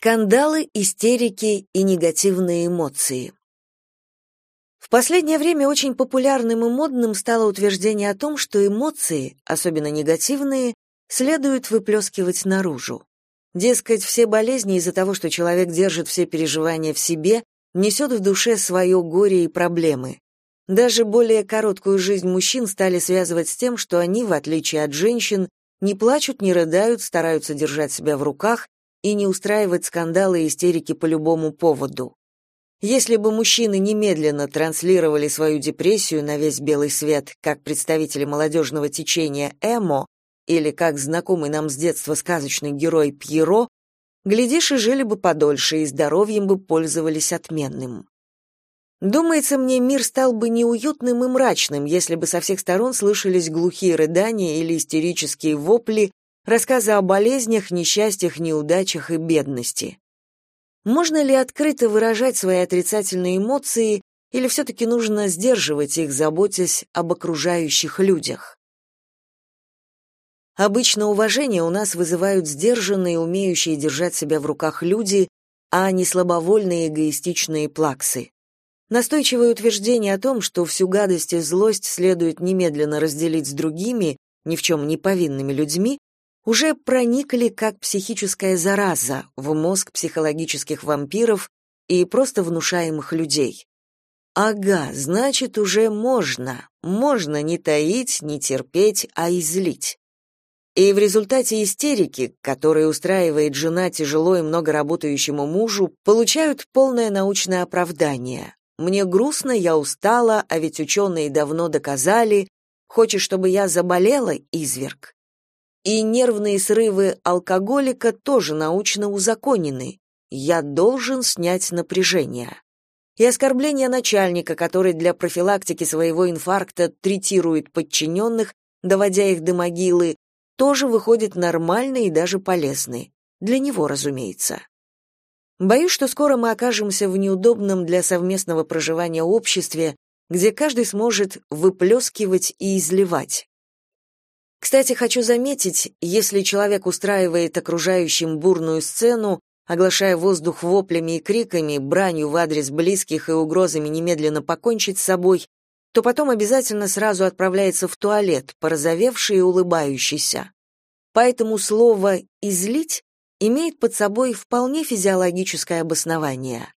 Скандалы, истерики и негативные эмоции. В последнее время очень популярным и модным стало утверждение о том, что эмоции, особенно негативные, следует выплескивать наружу. Дескать, все болезни из-за того, что человек держит все переживания в себе, несет в душе свое горе и проблемы. Даже более короткую жизнь мужчин стали связывать с тем, что они, в отличие от женщин, не плачут, не рыдают, стараются держать себя в руках и не устраивать скандалы и истерики по любому поводу. Если бы мужчины немедленно транслировали свою депрессию на весь белый свет, как представители молодежного течения эмо, или как знакомый нам с детства сказочный герой Пьеро, глядишь, и жили бы подольше, и здоровьем бы пользовались отменным. Думается мне, мир стал бы неуютным и мрачным, если бы со всех сторон слышались глухие рыдания или истерические вопли, рассказы о болезнях, несчастьях, неудачах и бедности. Можно ли открыто выражать свои отрицательные эмоции, или все-таки нужно сдерживать их, заботясь об окружающих людях? Обычно уважение у нас вызывают сдержанные, умеющие держать себя в руках люди, а не слабовольные эгоистичные плаксы. Настойчивое утверждение о том, что всю гадость и злость следует немедленно разделить с другими, ни в чем не повинными людьми, уже проникли как психическая зараза в мозг психологических вампиров и просто внушаемых людей. Ага, значит, уже можно. Можно не таить, не терпеть, а излить. И в результате истерики, которую устраивает жена тяжело и много работающему мужу, получают полное научное оправдание. Мне грустно, я устала, а ведь ученые давно доказали. Хочешь, чтобы я заболела, изверг? И нервные срывы алкоголика тоже научно узаконены. Я должен снять напряжение. И оскорбление начальника, который для профилактики своего инфаркта третирует подчиненных, доводя их до могилы, тоже выходит нормальный и даже полезный. Для него, разумеется. Боюсь, что скоро мы окажемся в неудобном для совместного проживания обществе, где каждый сможет выплескивать и изливать. Кстати, хочу заметить, если человек устраивает окружающим бурную сцену, оглашая воздух воплями и криками, бранью в адрес близких и угрозами немедленно покончить с собой, то потом обязательно сразу отправляется в туалет, порозовевший и улыбающийся. Поэтому слово «излить» имеет под собой вполне физиологическое обоснование.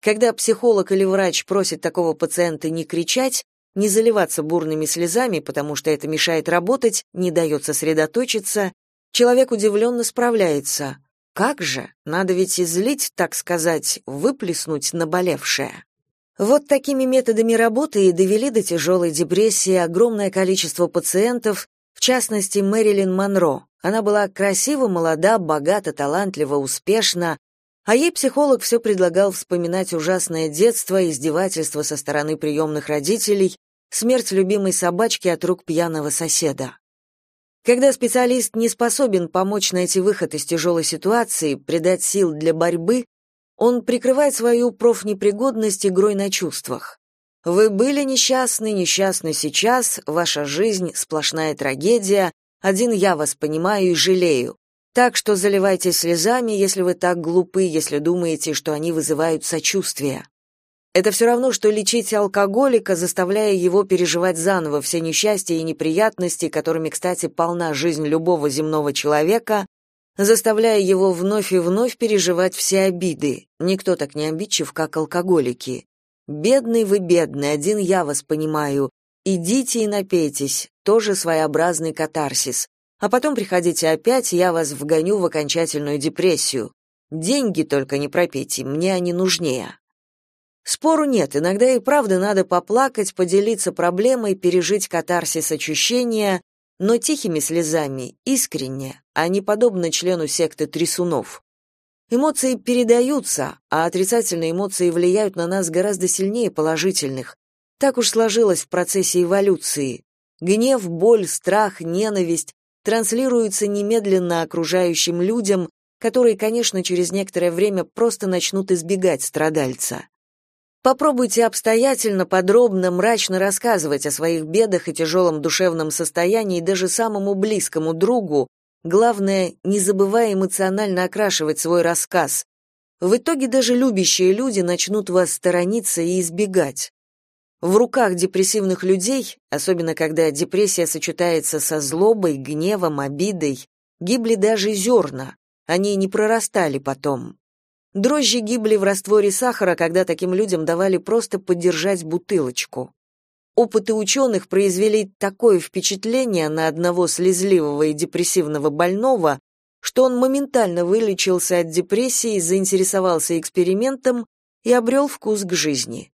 Когда психолог или врач просит такого пациента не кричать, не заливаться бурными слезами, потому что это мешает работать, не дает сосредоточиться, человек удивленно справляется. Как же? Надо ведь излить, так сказать, выплеснуть наболевшее. Вот такими методами работы и довели до тяжелой депрессии огромное количество пациентов, в частности Мэрилин Монро. Она была красива, молода, богата, талантлива, успешна, а ей психолог все предлагал вспоминать ужасное детство, издевательства со стороны приемных родителей, смерть любимой собачки от рук пьяного соседа. Когда специалист не способен помочь найти выход из тяжелой ситуации, придать сил для борьбы, он прикрывает свою профнепригодность игрой на чувствах. Вы были несчастны, несчастны сейчас, ваша жизнь — сплошная трагедия, один я вас понимаю и жалею. Так что заливайтесь слезами, если вы так глупы, если думаете, что они вызывают сочувствие. Это все равно, что лечить алкоголика, заставляя его переживать заново все несчастья и неприятности, которыми, кстати, полна жизнь любого земного человека, заставляя его вновь и вновь переживать все обиды. Никто так не обидчив, как алкоголики. Бедный вы бедный, один я вас понимаю. Идите и напейтесь, тоже своеобразный катарсис. А потом приходите опять, я вас вгоню в окончательную депрессию. Деньги только не пропейте, мне они нужнее. Спору нет, иногда и правда надо поплакать, поделиться проблемой, пережить катарсис ощущения, но тихими слезами, искренне, а не подобно члену секты трясунов. Эмоции передаются, а отрицательные эмоции влияют на нас гораздо сильнее положительных. Так уж сложилось в процессе эволюции. Гнев, боль, страх, ненависть транслируются немедленно окружающим людям, которые, конечно, через некоторое время просто начнут избегать страдальца. Попробуйте обстоятельно, подробно, мрачно рассказывать о своих бедах и тяжелом душевном состоянии даже самому близкому другу. Главное, не забывая эмоционально окрашивать свой рассказ, в итоге даже любящие люди начнут вас сторониться и избегать. В руках депрессивных людей, особенно когда депрессия сочетается со злобой, гневом, обидой, гибли даже зерна, они не прорастали потом. Дрожжи гибли в растворе сахара, когда таким людям давали просто подержать бутылочку. Опыты ученых произвели такое впечатление на одного слезливого и депрессивного больного, что он моментально вылечился от депрессии, заинтересовался экспериментом и обрел вкус к жизни.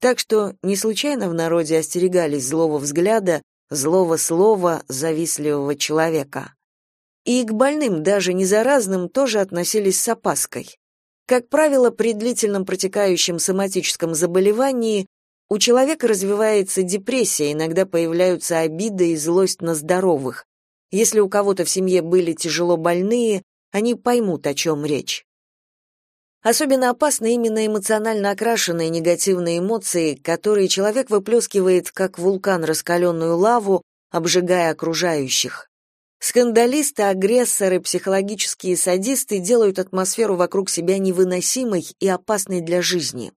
Так что не случайно в народе остерегались злого взгляда, злого слова завистливого человека. И к больным, даже не заразным, тоже относились с опаской. Как правило, при длительном протекающем соматическом заболевании у человека развивается депрессия, иногда появляются обиды и злость на здоровых. Если у кого-то в семье были тяжело больные, они поймут, о чем речь. Особенно опасны именно эмоционально окрашенные негативные эмоции, которые человек выплескивает, как вулкан раскаленную лаву, обжигая окружающих. Скандалисты, агрессоры, психологические садисты делают атмосферу вокруг себя невыносимой и опасной для жизни.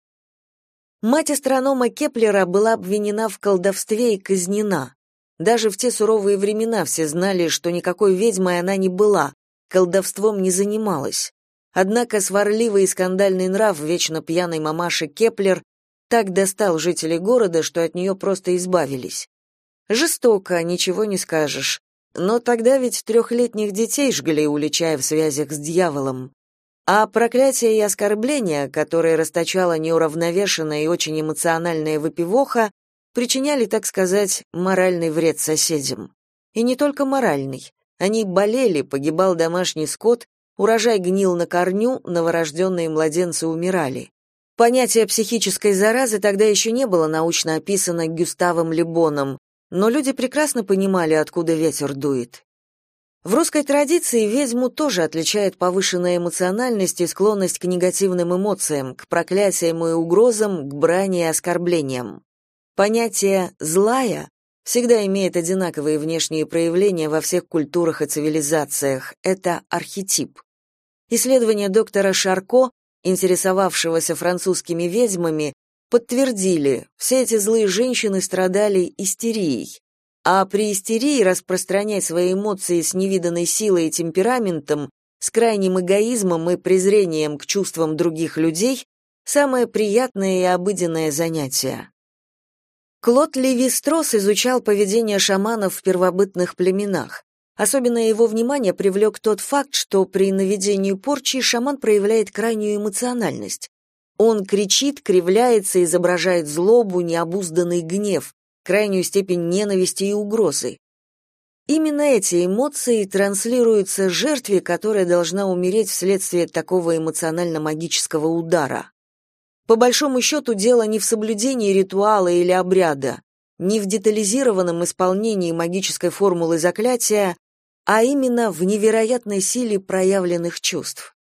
Мать астронома Кеплера была обвинена в колдовстве и казнена. Даже в те суровые времена все знали, что никакой ведьмой она не была, колдовством не занималась. Однако сварливый и скандальный нрав вечно пьяной мамаши Кеплер так достал жителей города, что от нее просто избавились. Жестоко, ничего не скажешь. Но тогда ведь трехлетних детей жгли, уличая в связях с дьяволом. А проклятия и оскорбления, которые расточала неуравновешенная и очень эмоциональная выпивоха, причиняли, так сказать, моральный вред соседям. И не только моральный. Они болели, погибал домашний скот, урожай гнил на корню, новорожденные младенцы умирали. Понятие психической заразы тогда еще не было научно описано Гюставом Лебоном, но люди прекрасно понимали, откуда ветер дует. В русской традиции ведьму тоже отличает повышенная эмоциональность и склонность к негативным эмоциям, к проклятиям и угрозам, к брани и оскорблениям. Понятие «злая» всегда имеет одинаковые внешние проявления во всех культурах и цивилизациях. Это архетип. Исследования доктора Шарко, интересовавшегося французскими ведьмами, подтвердили, все эти злые женщины страдали истерией. А при истерии распространять свои эмоции с невиданной силой и темпераментом, с крайним эгоизмом и презрением к чувствам других людей самое приятное и обыденное занятие. Клод Леви-Стросс изучал поведение шаманов в первобытных племенах. Особенно его внимание привлек тот факт, что при наведении порчи шаман проявляет крайнюю эмоциональность. Он кричит, кривляется, изображает злобу, необузданный гнев, крайнюю степень ненависти и угрозы. Именно эти эмоции транслируются жертве, которая должна умереть вследствие такого эмоционально-магического удара. По большому счету, дело не в соблюдении ритуала или обряда, не в детализированном исполнении магической формулы заклятия, а именно в невероятной силе проявленных чувств.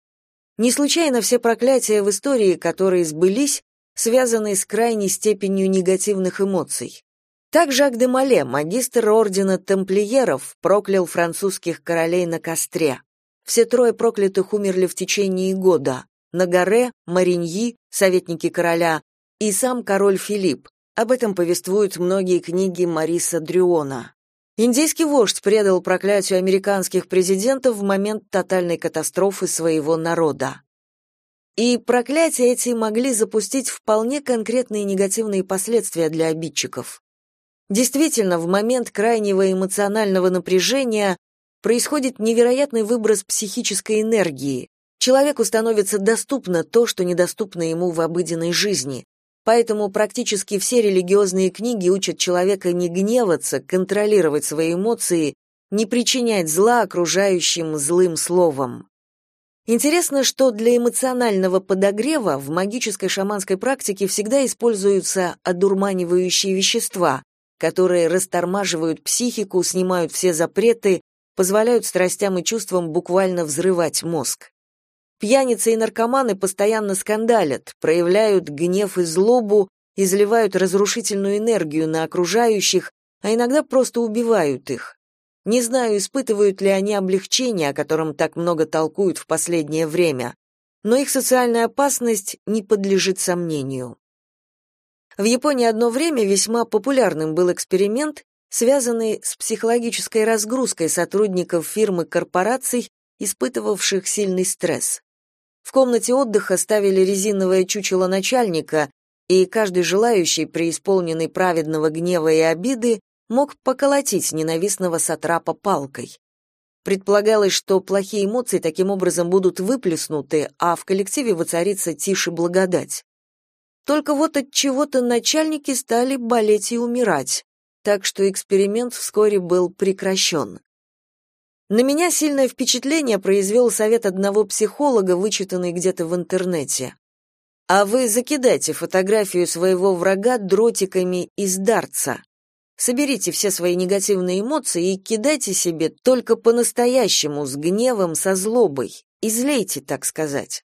Не случайно все проклятия в истории, которые сбылись, связаны с крайней степенью негативных эмоций. Так Жак де Мале, магистр ордена тамплиеров, проклял французских королей на костре. Все трое проклятых умерли в течение года. Нагаре, Мариньи, советники короля, и сам король Филипп. Об этом повествуют многие книги Мариса Дрюона. Индийский вождь предал проклятию американских президентов в момент тотальной катастрофы своего народа. И проклятия эти могли запустить вполне конкретные негативные последствия для обидчиков. Действительно, в момент крайнего эмоционального напряжения происходит невероятный выброс психической энергии. Человеку становится доступно то, что недоступно ему в обыденной жизни. Поэтому практически все религиозные книги учат человека не гневаться, контролировать свои эмоции, не причинять зла окружающим злым словом. Интересно, что для эмоционального подогрева в магической шаманской практике всегда используются одурманивающие вещества, которые растормаживают психику, снимают все запреты, позволяют страстям и чувствам буквально взрывать мозг. Пьяницы и наркоманы постоянно скандалят, проявляют гнев и злобу, изливают разрушительную энергию на окружающих, а иногда просто убивают их. Не знаю, испытывают ли они облегчение, о котором так много толкуют в последнее время, но их социальная опасность не подлежит сомнению. В Японии одно время весьма популярным был эксперимент, связанный с психологической разгрузкой сотрудников фирмы корпораций, испытывавших сильный стресс. В комнате отдыха ставили резиновое чучело начальника, и каждый желающий, преисполненный праведного гнева и обиды, мог поколотить ненавистного сатрапа палкой. Предполагалось, что плохие эмоции таким образом будут выплеснуты, а в коллективе воцарится тишь и благодать. Только вот от чего-то начальники стали болеть и умирать, так что эксперимент вскоре был прекращен. На меня сильное впечатление произвел совет одного психолога, вычитанный где-то в интернете. А вы закидайте фотографию своего врага дротиками из дарца. Соберите все свои негативные эмоции и кидайте себе только по-настоящему, с гневом, со злобой. Излейте, так сказать.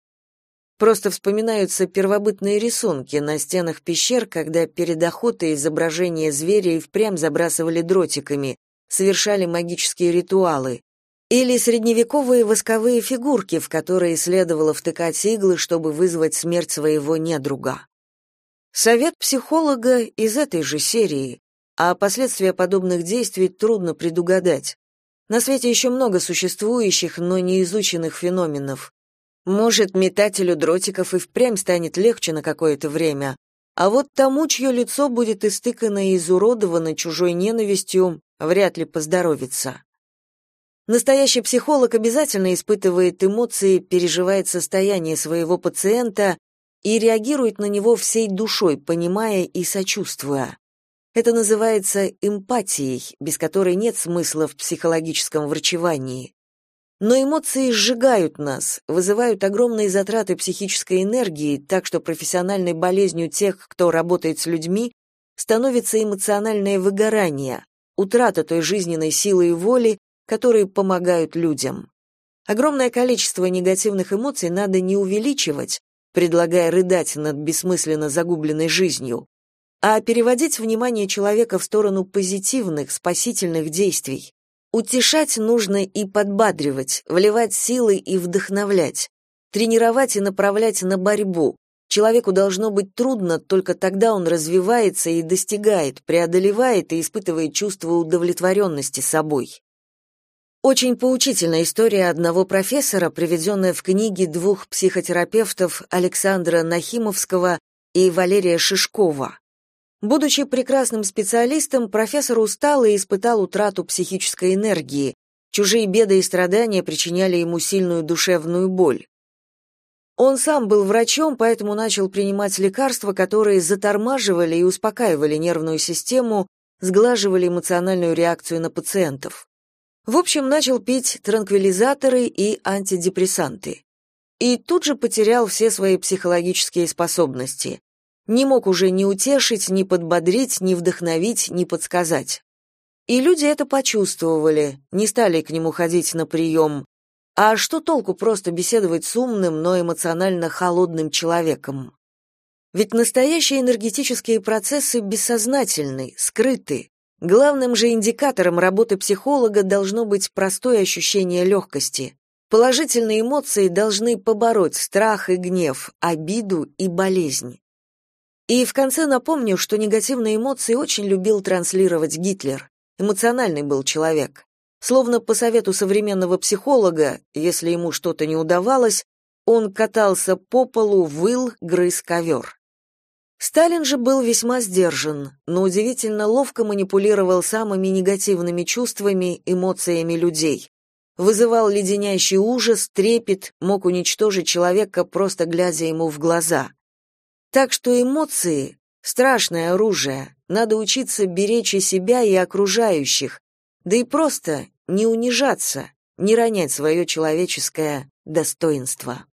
Просто вспоминаются первобытные рисунки на стенах пещер, когда перед охотой изображения зверя и впрямь забрасывали дротиками, совершали магические ритуалы. Или средневековые восковые фигурки, в которые следовало втыкать иглы, чтобы вызвать смерть своего недруга. Совет психолога из этой же серии а последствия подобных действий трудно предугадать. На свете еще много существующих, но не изученных феноменов. Может, метателю дротиков и впрямь станет легче на какое-то время, а вот тому, чье лицо будет истыкано и изуродовано чужой ненавистью, вряд ли поздоровится. Настоящий психолог обязательно испытывает эмоции, переживает состояние своего пациента и реагирует на него всей душой, понимая и сочувствуя. Это называется эмпатией, без которой нет смысла в психологическом врачевании. Но эмоции сжигают нас, вызывают огромные затраты психической энергии, так что профессиональной болезнью тех, кто работает с людьми, становится эмоциональное выгорание, утрата той жизненной силы и воли, которые помогают людям. Огромное количество негативных эмоций надо не увеличивать, предлагая рыдать над бессмысленно загубленной жизнью, а переводить внимание человека в сторону позитивных, спасительных действий. Утешать нужно и подбадривать, вливать силы и вдохновлять, тренировать и направлять на борьбу. Человеку должно быть трудно, только тогда он развивается и достигает, преодолевает и испытывает чувство удовлетворенности собой. Очень поучительная история одного профессора, приведенная в книге двух психотерапевтов Александра Нахимовского и Валерия Шишкова. Будучи прекрасным специалистом, профессор устал и испытал утрату психической энергии. Чужие беды и страдания причиняли ему сильную душевную боль. Он сам был врачом, поэтому начал принимать лекарства, которые затормаживали и успокаивали нервную систему, сглаживали эмоциональную реакцию на пациентов. В общем, начал пить транквилизаторы и антидепрессанты. И тут же потерял все свои психологические способности не мог уже ни утешить, ни подбодрить, ни вдохновить, ни подсказать. И люди это почувствовали, не стали к нему ходить на прием. А что толку просто беседовать с умным, но эмоционально холодным человеком? Ведь настоящие энергетические процессы бессознательны, скрыты. Главным же индикатором работы психолога должно быть простое ощущение легкости. Положительные эмоции должны побороть страх и гнев, обиду и болезнь. И в конце напомню, что негативные эмоции очень любил транслировать Гитлер. Эмоциональный был человек. Словно по совету современного психолога, если ему что-то не удавалось, он катался по полу, выл, грыз ковер. Сталин же был весьма сдержан, но удивительно ловко манипулировал самыми негативными чувствами, эмоциями людей. Вызывал леденящий ужас, трепет, мог уничтожить человека, просто глядя ему в глаза. Так что эмоции — страшное оружие, надо учиться беречь и себя, и окружающих, да и просто не унижаться, не ронять свое человеческое достоинство.